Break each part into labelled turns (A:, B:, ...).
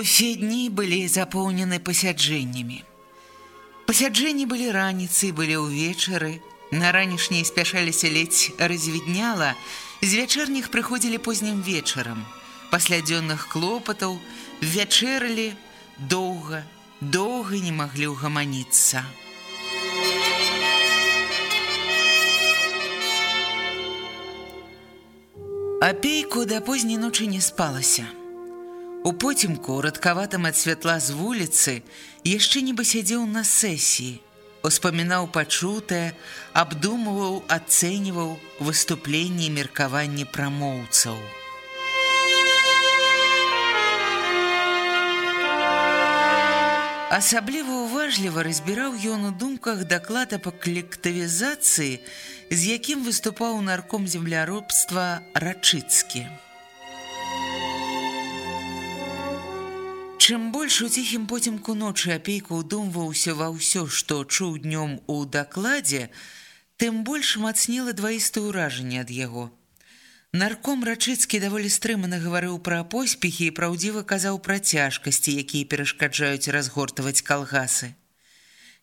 A: Усе дні былі запоўнены пасяджэннямі. Пасяджэнні былі раніцы, былі ўвечары. На ранішняй спяшаліся ледзь развідняла, з вячэрніх прыходзілі познім вечарам. Пасля дзённых клопатаў вячэралі доўга, доўга не маглі ўгаманіцца. Апейку да позняй ночы не спалася. У потімку, радкаватым ад святла з вуліцы, яшчэ нібы сядзеў на сесіі, успамінаў пачутае, абдумываў, ацэньваў выступленні і меркаванні прамоўцаў. Асабліва ўважліва разбіраў ён у думках даклада па калектывізацыі, з якім выступаў нарком земляробства рачыцкі. Чым больш у ціхім потімку ночы апейка ўдумваўся ва ўсё, што чуў днём у дакладзе, тым больш мацнела дваістае ўражанне ад яго. Нарком рачыцкі даволі стрымана гаварыў пра поспехі і праўдзіва казаў пра цяжкасці, якія перашкаджаюць разгортаваць калгасы.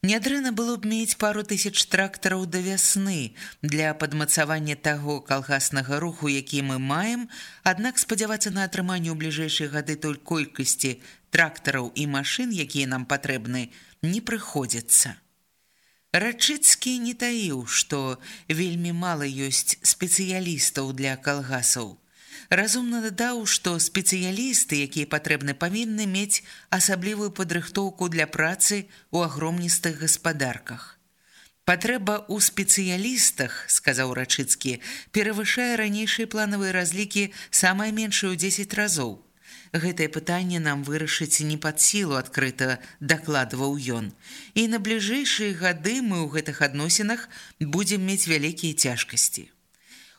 A: Нядрэнна было б мець пару тысяч трактараў да вясны для падмацавання таго калгаснага руху, які мы маем, аднак спадзявацца на атрыманне ў бліжэйшай гады той колькасці трактараў і машын, якія нам патрэбны, не прыходзіцца. Рачыцкі не таіў, што вельмі мала ёсць спецыялістаў для калгасаў. Разумна дадаў, што спецыялісты, якія патрэбны павінны мець асаблівую падрыхтоўку для працы ў агромністых гаспадарках. Патрэба ў спецыялістах, сказаў рачыцкі, перавышае ранейшыя планавыя разлікі самае меншае ў 10 разоў. Гэтае пытанне нам вырашыць не пад сілу адкрыта дакладваў ён. І на бліжэйшыя гады мы ў гэтых адносінах будзем мець вялікія цяжкасці.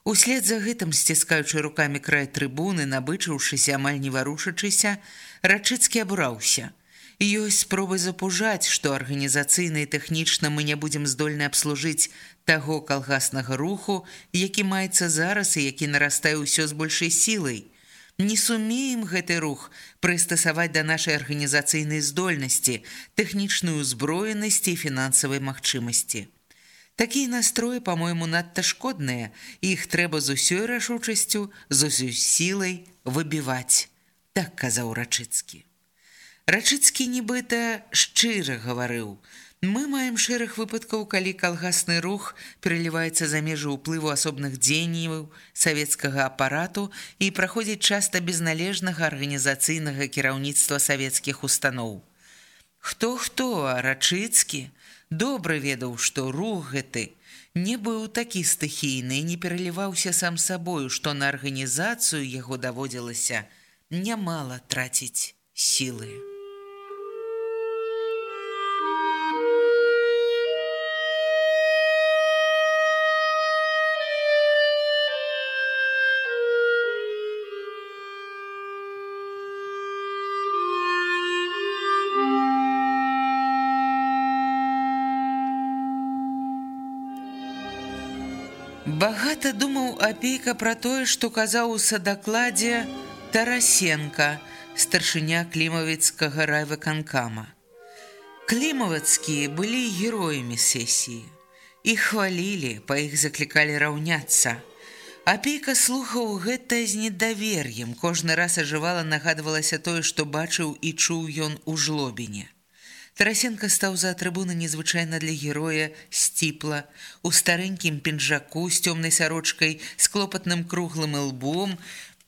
A: Услед за гэтым сціскаючы рукамі край трыбуны, набычыўшыся амаль не варушачыся, рачыцкі абураўся. Ёсць спробы запужаць, што арганізацыйна і тэхнічна мы не будзем здольны абслужыць таго калгаснага руху, які маецца зараз і які нарастае ўсё з большай сілай. Не сумеем гэты рух прыстасаваць да нашай арганізацыйнай здольнасці, тэхнічную ўзброенасці і фінансавай магчымасці. Такія настроі, па-мойму, надта шкодныя, іх трэба з усёй рашучасцю, з усёй сілай выбіваць, так казаў рачыцкі. Рачыцкі нібыта шчыра гаварыў: Мы маем шэраг выпадкаў, калі калгасны рух пераліваецца за межы ўплыву асобных дзеянняў савецкага апарату і праходзіць часта без належнага арганізацыйнага кіраўніцтва савецкіх устаноў. Хто хто, рачыцкі, добра ведаў, што рух гэты не быў такі стыхійны, не пераліваўся сам сабою, што на арганізацыю яго даводзілася нямала траціць сілы. Багата думаў апейка пра тое, што казаў у садакладзе Тарасенко, старшыня клімавіцкага райвыканкама. Клімавацкія былі героямі сесіі. Іх хвалілі, па іх заклікалі раўняцца. Апейка слухаў гэта з недавер'ем. Кожны раз ажывала нагадвалася тое, што бачыў і чуў ён у жлобіне. Тарасенко стаў за трыбуны незвычайна для героя сціпла, у старэнькім пінжаку з цёмнай сарочкай, з клопатным круглым лбом,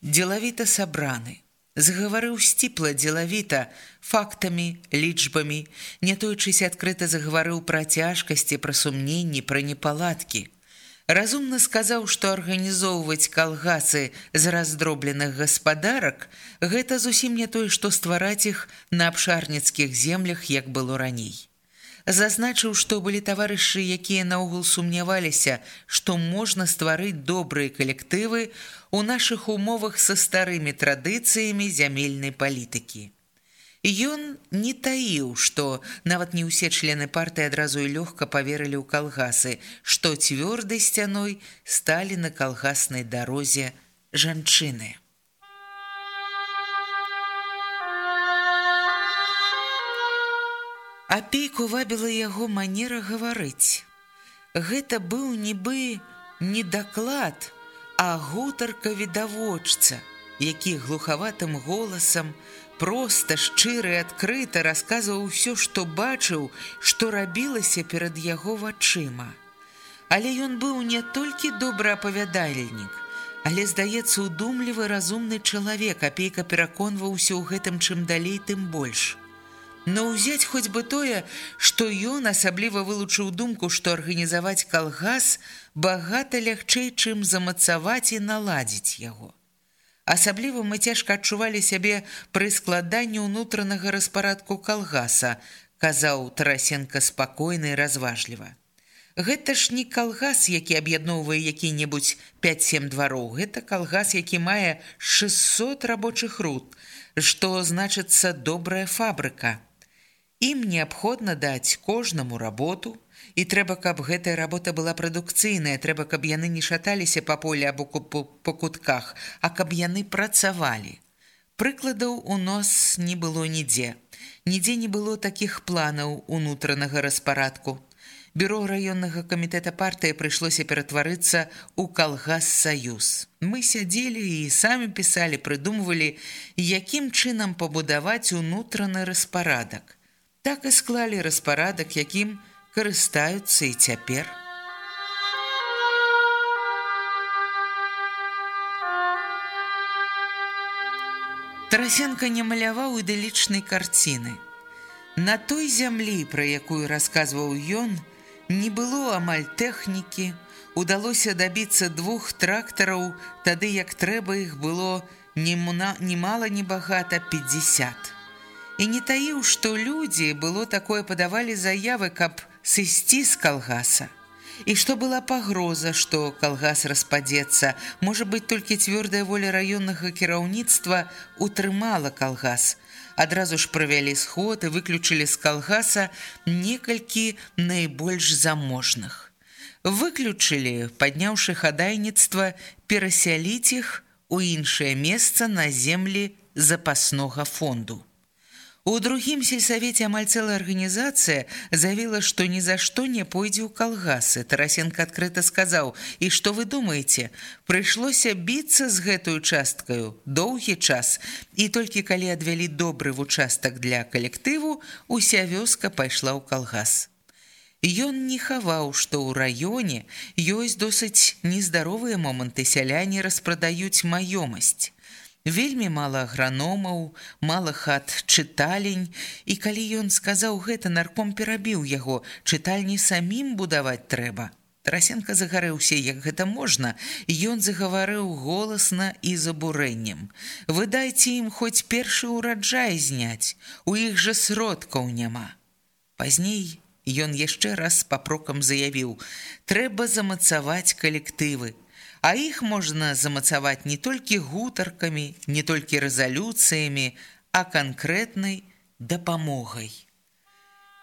A: дзелавіта сабраны. Загаварыў сціпла дзелавіта фактамі, лічбамі, не тойчыся адкрыта загаварыў пра цяжкасці, пра сумненні, пра непаладкі. Разумна сказаў, што арганізоўваць калгасы з раздробленых гаспадарак гэта зусім не тое, што ствараць іх на абшарніцкіх землях, як было раней. Зазначыў, што былі таварышы, якія наогул сумняваліся, што можна стварыць добрыя калектывы у нашых умовах са старымі традыцыямі зямельнай палітыкі. Ён не таіў, што нават не ўсе члены партыі адразу і лёгка паверылі ў калгасы, што цвёрдай сцяной сталі на калгаснай дарозе жанчыны. Апейку вабіла яго манера гаварыць. Гэта быў нібы не даклад, а гутарка відавочца, які глухаватым голасам проста шчыры адкрыта расказваў усё, што бачыў, што рабілася перад яго вачыма. Але ён быў не толькі добры апавядальнік, але здаецца удумлівы разумны чалавек, апейка пераконваўся ў гэтым чым далей тым больш. Но ўзяць хоць бы тое, што ён асабліва вылучыў думку, што арганізаваць калгас багата лягчэй, чым замацаваць і наладзіць яго. Асабліва мы цяжка адчувалі сябе пры складанні ўнутранага распарадку калгаса, казаў Тарасенко спакойна і разважліва. Гэта ж не калгас, які аб'ядноўвае які-небудзь 5-7 двароў, гэта калгас, які мае 600 рабочых руд, што значыцца добрая фабрыка. Ім неабходна даць кожнаму работу, і трэба, каб гэтая работа была прадукцыйная, трэба, каб яны не шаталіся па поле або па кутках, а каб яны працавалі. Прыкладаў у нос не было нідзе. Нідзе не было такіх планаў унутранага распарадку. Бюро раённага камітэта партыі прыйшлося ператварыцца ў калгас саюз. Мы сядзелі і самі пісалі, прыдумвалі, якім чынам пабудаваць унутраны распарадак так і склалі распарадак, якім карыстаюцца і цяпер. Тарасенко не маляваў ідылічнай карціны. На той зямлі, пра якую расказваў ён, не было амаль тэхнікі, удалося дабіцца двух трактараў, тады як трэба іх было немала небагата 50 і не таіў, што людзі было такое падавалі заявы, каб сысці з калгаса. І што была пагроза, што калгас распадзецца, можа быць толькі цвёрдая воля раённага кіраўніцтва утрымала калгас. Адразу ж правялі сход і выключылі з калгаса некалькі найбольш заможных. Выключылі, падняўшы хадайніцтва, перасяліць іх у іншае месца на землі запаснога фонду. У другім сельсавеце амаль цэлая арганізацыя заявіла, што ні за што не пойдзе ў калгасы. Тарасенко адкрыта сказаў: « І што вы думаеце, прыйшлося біцца з гэтую часткаю доўгі час. І толькі калі адвялі добры вучастак для калектыву, уся вёска пайшла ў калгас. Ён не хаваў, што ў раёне ёсць досыць нездаровыя моманты сяляне распрадаюць маёмасць. Вельмі мала аграномаў, мала хат чыталень, і калі ён сказаў гэта, нарком перабіў яго, чытальні самім будаваць трэба. Тарасенко загарэўся, як гэта можна, ён загаварыў голасна і з абурэннем. Вы дайце ім хоць першы ўраджай зняць, у іх жа сродкаў няма. Пазней ён яшчэ раз з папрокам заявіў: трэба замацаваць калектывы, А іх можна замацаваць не толькі гутаркамі, не толькі рэзалюцыямі, а канкрэтнай дапамогай.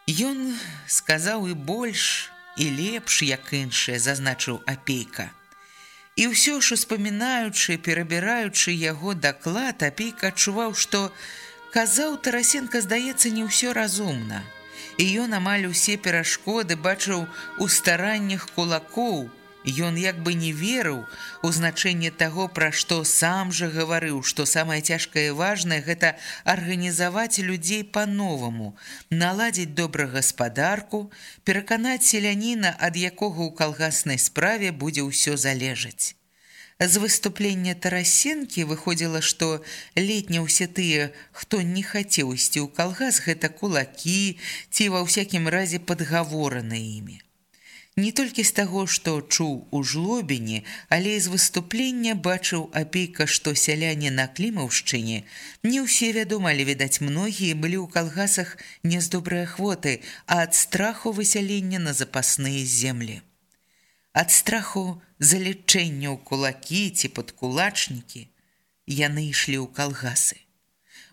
A: Ён сказаў і больш і лепш, як іншае, зазначыў апейка. І ўсё ж успамінаючы, перабіраючы яго даклад, апейка адчуваў, што казаў Тарасенко, здаецца, не ўсё разумна. І ён амаль усе перашкоды бачыў у стараннях кулакоў, Ён як бы не верыў у значэнне таго, пра што сам жа гаварыў, што самае цяжкае і важнае гэта арганізаваць людзей па-новаму, наладзіць добра гаспадарку, пераканаць селяніна, ад якога ў калгаснай справе будзе ўсё залежаць. З выступлення тарасенкі выходзіла, што летня ўсе тыя, хто не хацеў ісці ў калгас, гэта кулакі ці ва ўсякім разе падгавораны імі. Не толькі з таго, што чуў у жлобіні, але і з выступлення бачыў апейка, што сяляне на клімаўшчыне. Не ўсе вядомалі, відаць, многія былі ў калгасах не з добрай ахвоты, а ад страху высялення на запасныя землі. Ад страху залічэння ў кулакі ці падкулачнікі яны ішлі ў калгасы.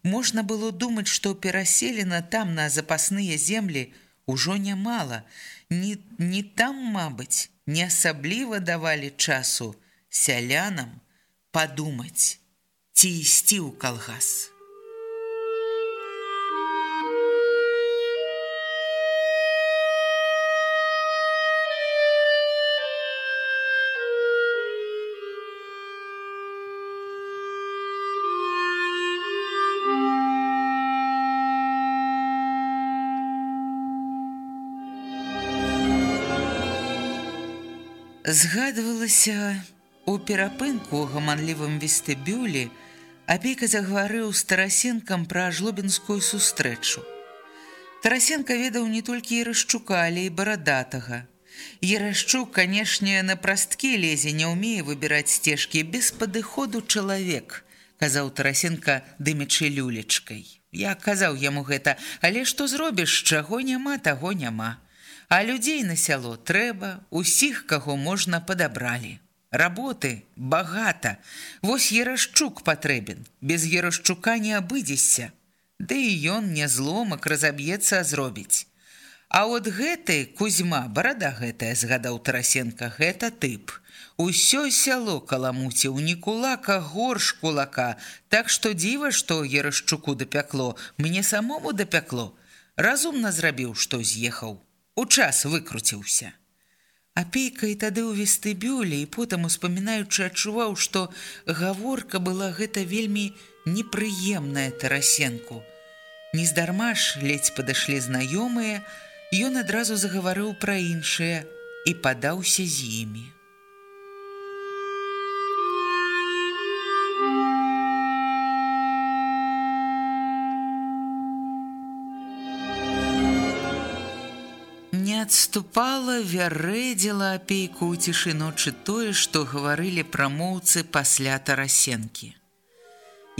A: Можна было думаць, што пераселена там на запасныя землі ўжо нямала, не, не там, мабыць, не асабліва давалі часу сялянам падумаць, ці ісці ў калгас. Згадвалася у перапынку ў гаманлівым вестыбюлі, апейка загаварыў старасенкам пра жлобінскую сустрэчу. Тарасенко ведаў не толькі Ярашчука, але і барадатага. Ярашчук, канешне, на прасткі лезе не ўмее выбіраць сцежкі без падыходу чалавек, казаў Тарасенко дымячы люлечкай. Я казаў яму гэта, але што зробіш, чаго няма, таго няма. А людзей на сяло трэба, усіх, каго можна падабралі. Работы багата. Вось Ерашчук патрэбен. Без Ерашчука не абыдзешся. Ды і ён не зломак разаб'ецца зробіць. А от гэты кузьма барада гэтая згадаў Тарасенко гэта тып. Усё сяло каламуціў ні кулака горш кулака, Так што дзіва, што Ерашчуку дапякло, мне самому дапякло. Разумна зрабіў, што з'ехаў у час выкруціўся. Апейка і тады ў вестыбюлі і потым успамінаючы адчуваў, што гаворка была гэта вельмі непрыемная тарасенку. Нездарма ж ледзь падышлі знаёмыя, ён адразу загаварыў пра іншае і падаўся з імі. Адступала, вярэдзіла апейку ў цішы ночы тое, што гаварылі прамоўцы пасля тарасенкі.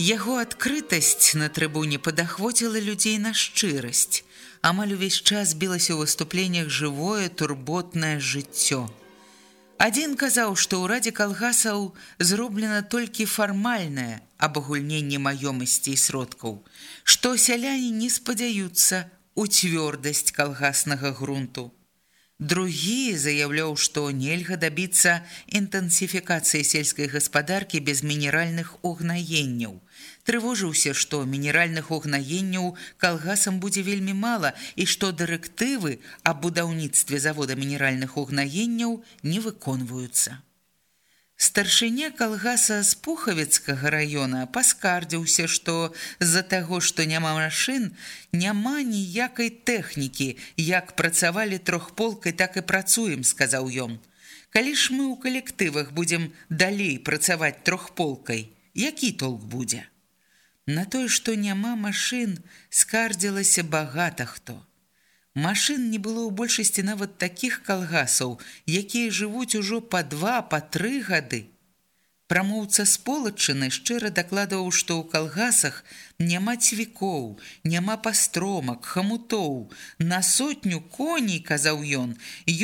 A: Яго адкрытасць на трыбуне падахвоціла людзей на шчырасць. Амаль увесь час білася ў выступленнях жывое турботнае жыццё. Адзін казаў, што ў радзе калгасаў зроблена толькі фармальнае абагульненне маёмасці і сродкаў, што сяляне не спадзяюцца у цвёрдасць калгаснага грунту. Другі заяўляў, што нельга дабіцца інтэнсіфікацыі сельскай гаспадаркі без мінеральных угнаенняў. Трывожыўся, што мінеральных угнаенняў калгасам будзе вельмі мала і што дырэктывы аб будаўніцтве завода мінеральных угнаенняў не выконваюцца. Старшыня калгаса з пухавецкага раёна паскардзіўся, што з-за таго, што няма машын, няма ніякай тэхнікі, як працавалі трохполкай, так і працуем, сказаў ён. Калі ж мы ў калектывах будзем далей працаваць трохполкай, які толк будзе? На тое, што няма машын, скардзілася багата хто. Машын не было ў большасці нават такіх калгасаў, якія жывуць ужо па два, па тры гады. Прамоўца з полачыны шчыра дакладваў, што ў калгасах няма цвікоў, няма пастромак, хамутоў. На сотню коней, казаў ён,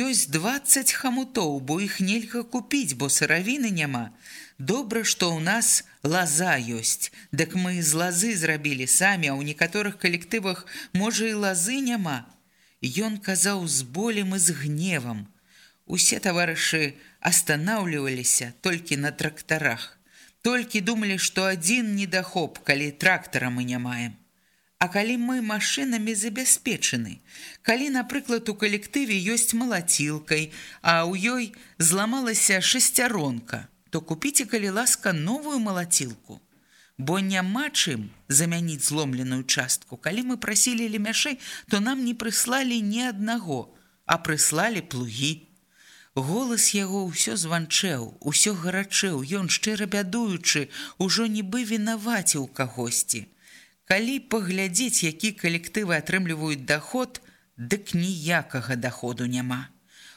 A: ёсць 20 хамутоў, бо іх нельга купіць, бо сыравіны няма. Добра, што ў нас лаза ёсць. Дык мы з лазы зрабілі самі, а ў некаторых калектывах можа і лазы няма. Ён казаў з болем і з гневам. Усе таварышы астанаўліваліся толькі на трактарах. Толькі думалі, што адзін недахоп, калі трактара мы не маем. А калі мы машынамі забяспечаны, калі, напрыклад, у калектыве ёсць малацілкай, а ў ёй зламалася шасцяронка, то купіце, калі ласка, новую малацілку. Бо няма чым замяніць зломленую частку. Калі мы прасілі лемяшэй, то нам не прыслалі ні аднаго, а прыслалі плугі. Голас яго ўсё званчэў, усё гарачэў, ён шчыра бядуючы, ужо нібы вінаваціў кагосьці. Калі паглядзець, які калектывы атрымліваюць доход, дык ніякага доходу няма.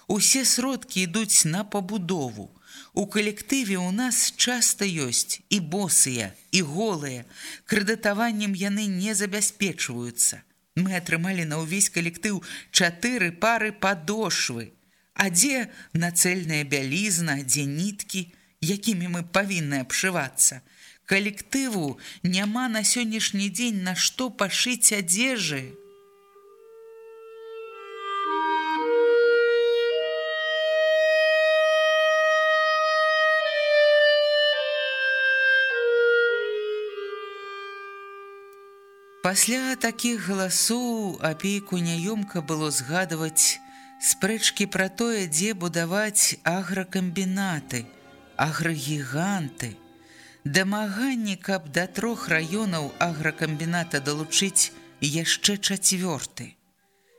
A: Усе сродкі ідуць на пабудову. У калектыве ў нас часта ёсць і босыя, і голыя. Крэдытаваннем яны не забяспечваюцца. Мы атрымалі на ўвесь калектыў чатыры пары падошвы. А дзе нацэльная бялізна, дзе ніткі, якімі мы павінны абшывацца – калектыву няма на сённяшні дзень на што пашыць адзежы. Пасля такіх галасоў апейку няёмка было згадваць спрэчкі пра тое, дзе будаваць агракамбінаты, аграгіганты, Дамаганні, каб да трох раёнаў агракамбіната далучыць яшчэ чацвёрты.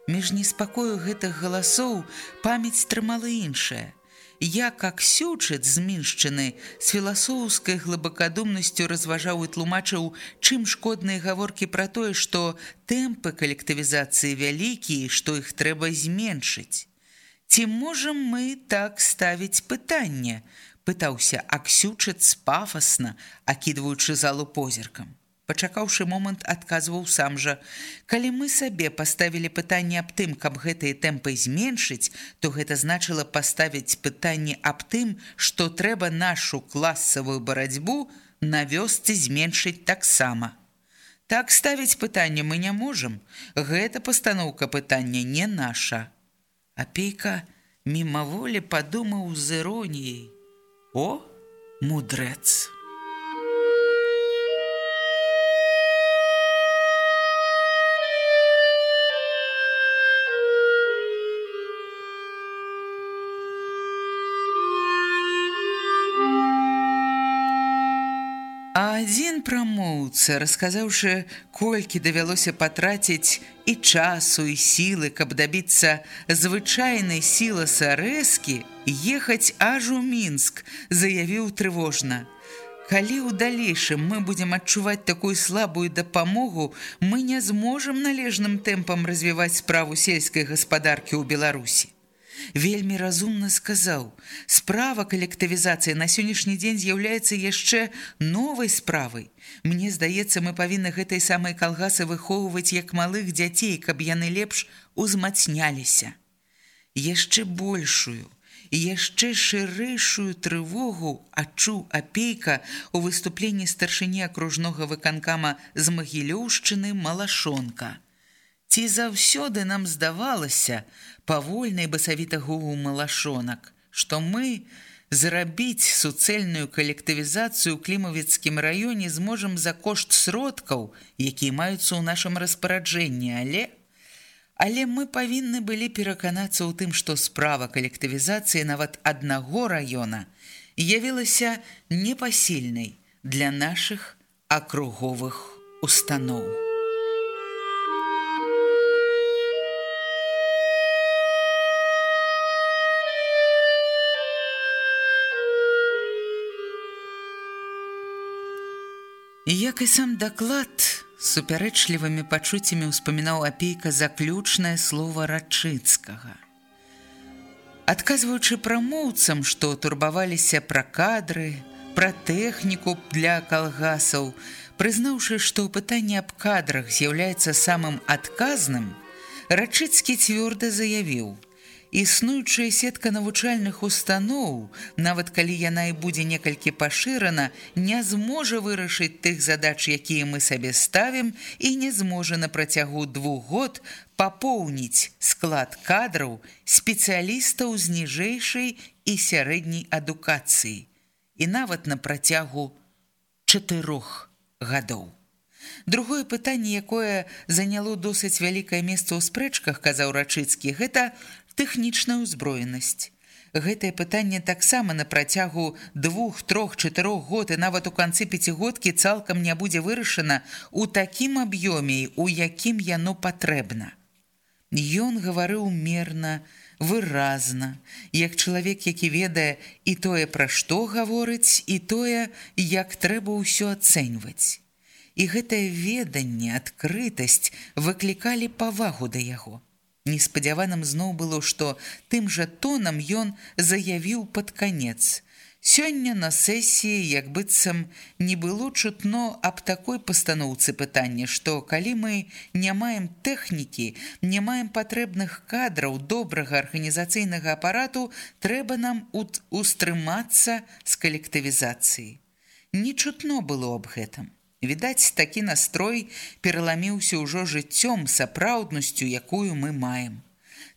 A: Між неспакою гэтых галасоў памяць трымала іншая. Я, как сючыт зміншчыны, з філасофскай глыбакадумнасцю разважаў і тлумачыў, чым шкодныя гаворкі пра тое, што тэмпы калектывізацыі вялікія, што іх трэба зменшыць. Ці можам мы так ставіць пытанне, пытаўся аксючыц пафасна, акідваючы залу позіркам. Пачакаўшы момант адказваў сам жа: Калі мы сабе паставілі пытанне аб тым, каб гэтыя тэмпы зменшыць, то гэта значыла паставіць пытанне аб тым, што трэба нашу класавую барацьбу на вёсцы зменшыць таксама. Так ставіць пытанне мы не можам. Гэта пастаноўка пытання не наша. Апейка мімаволі падумаў з іроніяй. О, мудрец! Адзін прамоўца, расказаўшы, колькі давялося патраціць і часу і сілы, каб дабіцца звычайнай сілы сарэзкі, ехаць аж у мінск, заявіў трывожна. Калі ў далейшым мы будзем адчуваць такую слабую дапамогу, мы не зможам належным тэмпам развіваць справу сельскай гаспадаркі ў Беларусі вельмі разумна сказаў: справа калектывізацыі на сённяшні дзень з'яўляецца яшчэ новай справай. Мне здаецца, мы павінны гэтай самай калгасы выхоўваць як малых дзяцей, каб яны лепш узмацняліся. Яшчэ большую і яшчэ шырэйшую трывогу адчуў апейка у выступленні старшыні акружнога выканкама з магілёўшчыны малашонка. Ці заўсёды нам здавалася, павольнай басавіта гугу малашонак, што мы зрабіць суцэльную калектывізацыю ў клімавіцкім раёне зможам за кошт сродкаў, якія маюцца ў нашым распараджэнні, але Але мы павінны былі пераканацца ў тым, што справа калектывізацыі нават аднаго раёна явілася непасільнай для нашых акруговых устаноў. Як і сам даклад супярэчлівымі пачуццямі ўспамінаў апейка заключнае слово рачыцкага. Адказваючы прамоўцам, што турбаваліся пра кадры, пра тэхніку для калгасаў, прызнаўшы, што пытанне аб кадрах з'яўляецца самым адказным, рачыцкі цвёрда заявіў: Існуючая сетка навучальных устаноў, нават калі яна і будзе некалькі пашырана, не зможа вырашыць тых задач, якія мы сабе ставім і не зможа на працягу двух год папоўніць склад кадраў спецыялістаў з ніжэйшай і сярэдняй адукацыі і нават на працягу чатырох гадоў. Другое пытанне, якое заняло досыць вялікае месца ў спрэчках, казаў рачыцкі, гэта тэхнічная ўзброенасць. Гэтае пытанне таксама на працягу двух, трох, чатырох год і нават у канцы пяцігодкі цалкам не будзе вырашана ў такім аб'ёме, у якім яно патрэбна. Ён гаварыў мерна, выразна, як чалавек, які ведае і тое, пра што гаворыць, і тое, як трэба ўсё ацэньваць. І гэтае веданне, адкрытасць выклікалі павагу да яго. Неспадзяваным зноў было, што тым жа тонам ён заявіў пад канец. Сёння на сесіі, як быццам не было чутно аб такой пастаноўцы пытання, што калі мы не маем тэхнікі, не маем патрэбных кадраў добрага арганізацыйнага апарату, трэба нам устрымацца з калектывізацыі. Не чутно было аб гэтым. Відаць, такі настрой пераламіўся ўжо жыццём сапраўднасцю, якую мы маем.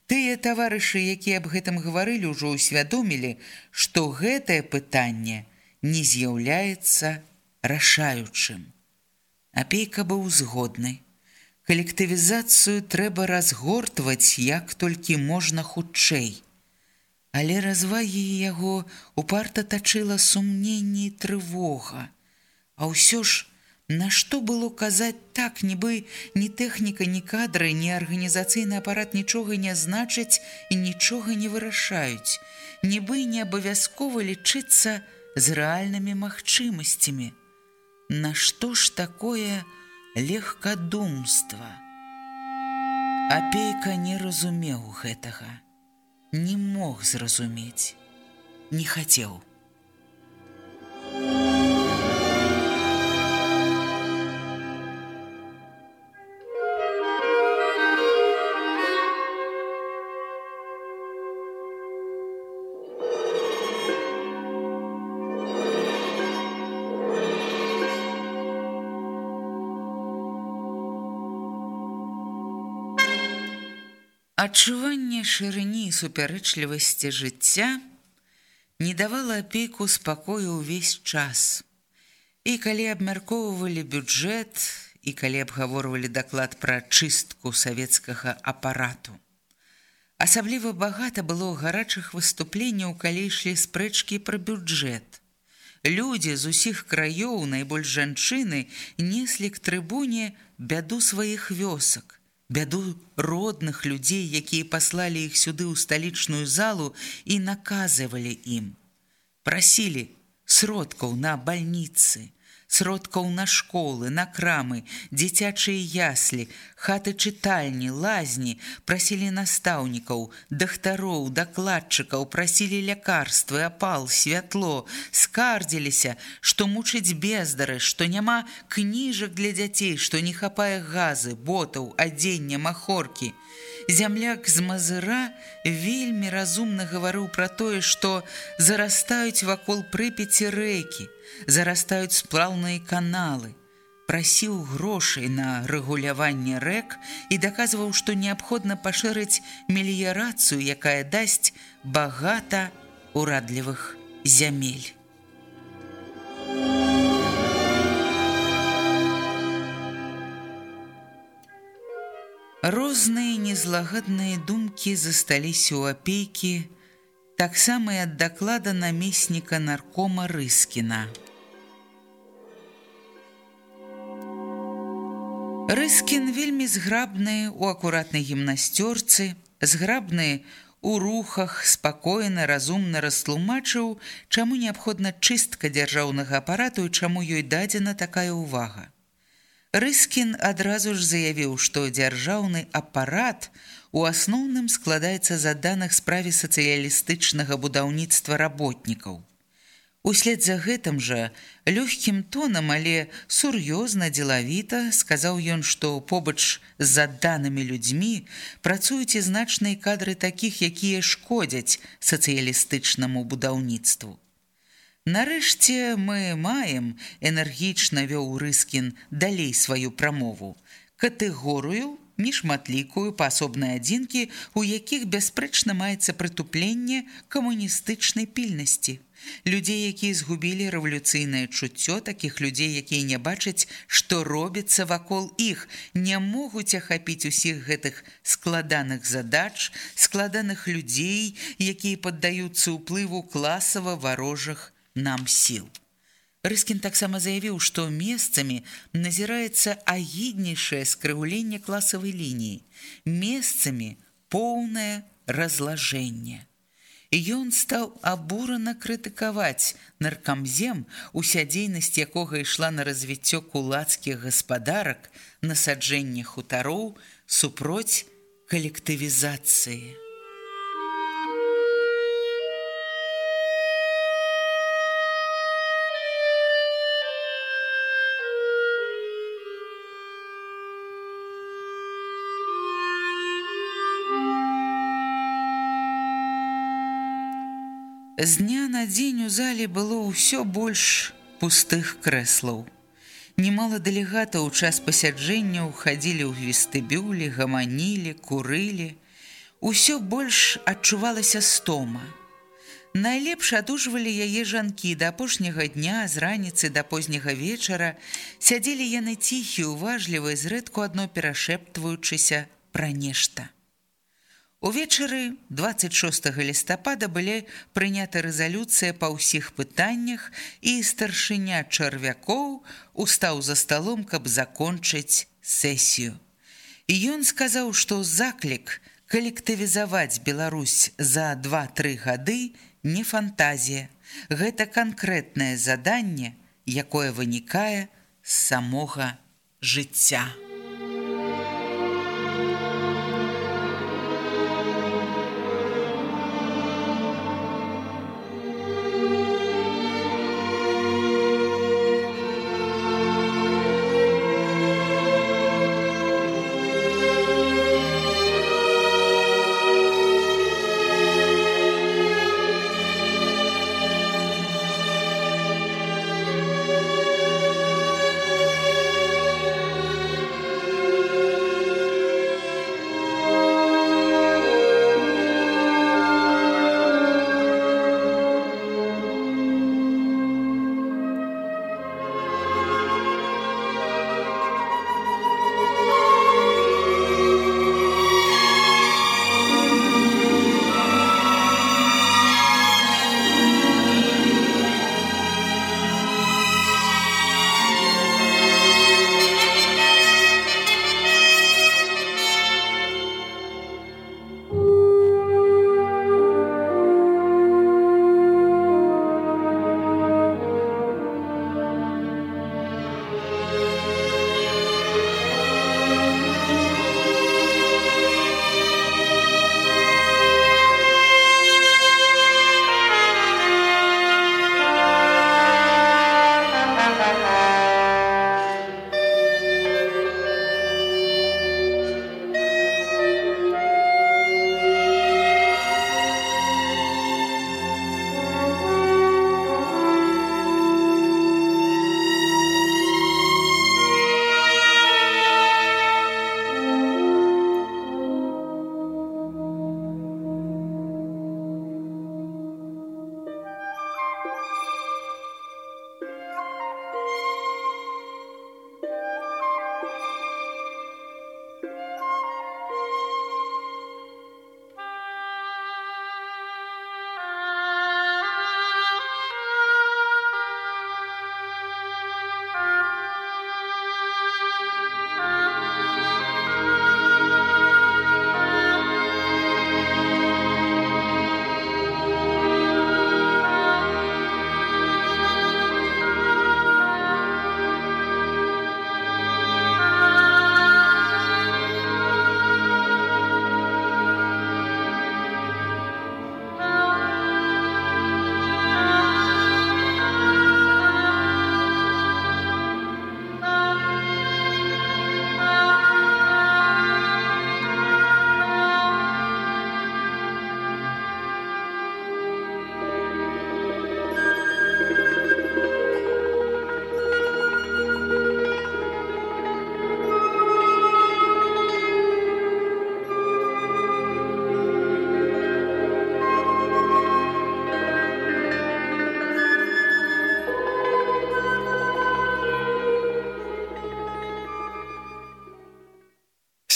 A: Тыя таварышы, якія аб гэтым гаварылі, ўжо ўсвядомілі, што гэтае пытанне не з'яўляецца рашаючым. Апейка быў згодны. Калектывізацыю трэба разгортваць як толькі можна хутчэй. Але развагі яго упарта тачыла сумненне і трывога. А ўсё ж, Нашто было казаць так, нібы ні тэхніка, ні кадры, ні арганізацыйны апарат нічога не значаць і нічога не вырашаюць, нібы не абавязкова лічыцца з рэальнымі магчымасцямі. Нашто ж такое легкадумства? Апейка не разумеў гэтага, не мог зразумець, не хацеў. Адчуванне шырыні і супярэчлівасці жыцця не давала апейку спакою ўвесь час. І калі абмяркоўвалі бюджэт і калі абгаворвалі даклад пра чыстку савецкага апарату. Асабліва багата было гарачых выступленняў, калі ішлі спрэчкі пра бюджэт. Людзі з усіх краёў, найбольш жанчыны, неслі к трыбуне бяду сваіх вёсак бяду родных людзей, якія паслалі іх сюды ў сталічную залу і наказывалі ім. Прасілі сродкаў на бальніцы, сродкаў на школы, на крамы, дзіцячыя яслі, хаты чытальні, лазні, прасілі настаўнікаў, дахтароў, дакладчыкаў, прасілі лякарствы, апал, святло, скардзіліся, што мучыць бездары, што няма кніжак для дзяцей, што не хапае газы, ботаў, адзення, махоркі. Зямляк з мазыра вельмі разумна гаварыў пра тое, што зарастаюць вакол прыпеці рэкі, зарастаюць сплаўныя каналы, прасіў грошай на рэгуляванне рэк і даказваў, што неабходна пашырыць меліярацыю, якая дасць багата урадлівых зямель. Розныя незлагадныя думкі засталіся ў апейкі, таксама ад даклада намесніка наркома Рыскіна. Рыскін вельмі зграбны у акуратнай гімнасцёрцы, зграбны у рухах, спакойна, разумна растлумачыў, чаму неабходна чыстка дзяржаўнага апарату і чаму ёй дадзена такая ўвага. Рыскін адразу ж заявіў, што дзяржаўны апарат у асноўным складаецца з даных справе сацыялістычнага будаўніцтва работнікаў. Услед за гэтым жа лёгкім тонам, але сур'ёзна дзелавіта сказаў ён, што побач з заданымі людзьмі працуюць і значныя кадры такіх, якія шкодзяць сацыялістычнаму будаўніцтву. Нарэшце мы маем энергічна вёў рыскін далей сваю прамову катэгорыю нешматлікую паасобнай адзінкі, у якіх бясспрэчна маецца прытупленне камуністычнай пільнасці – Людзей, якія згубілі рэвалюцыйнае чуццё такіх людзей, якія не бачаць, што робіцца вакол іх, не могуць ахапіць усіх гэтых складаных задач, складаных людзей, якія паддаюцца ўплыву класава варожых нам сіл. Рыскін таксама заявіў, што месцамі назіраецца агіднейшае скрыўленне класавай лініі, месцамі поўнае разлажэнне. Ён стаў абурана крытыкаваць наркамзем, уся дзейнасць якога ішла на развіццё кулацкіх гаспадарак, насаджэнне хутароў супроць калектывізацыі. З дня на дзень у зале было ўсё больш пустых крэслаў. Немало дэлегатаў у час пасяджэння ўхадзілі ў вестыбюлі, гаманілі, курылі. Усё больш адчувалася стома. Найлепш адужвалі яе жанкі да апошняга дня з раніцы да позняга вечара, сядзелі яны ціхі, уважлівы, зрэдку адно перашэптваючыся пра нешта. Увечары 26 лістапада былі прынята рэзалюцыя па ўсіх пытаннях і старшыня чарвякоў устаў за сталом, каб закончыць сесію. І ён сказаў, што заклік калектывізаваць Беларусь за два-тры гады не фантазія. Гэта канкрэтнае заданне, якое вынікае з самога жыцця.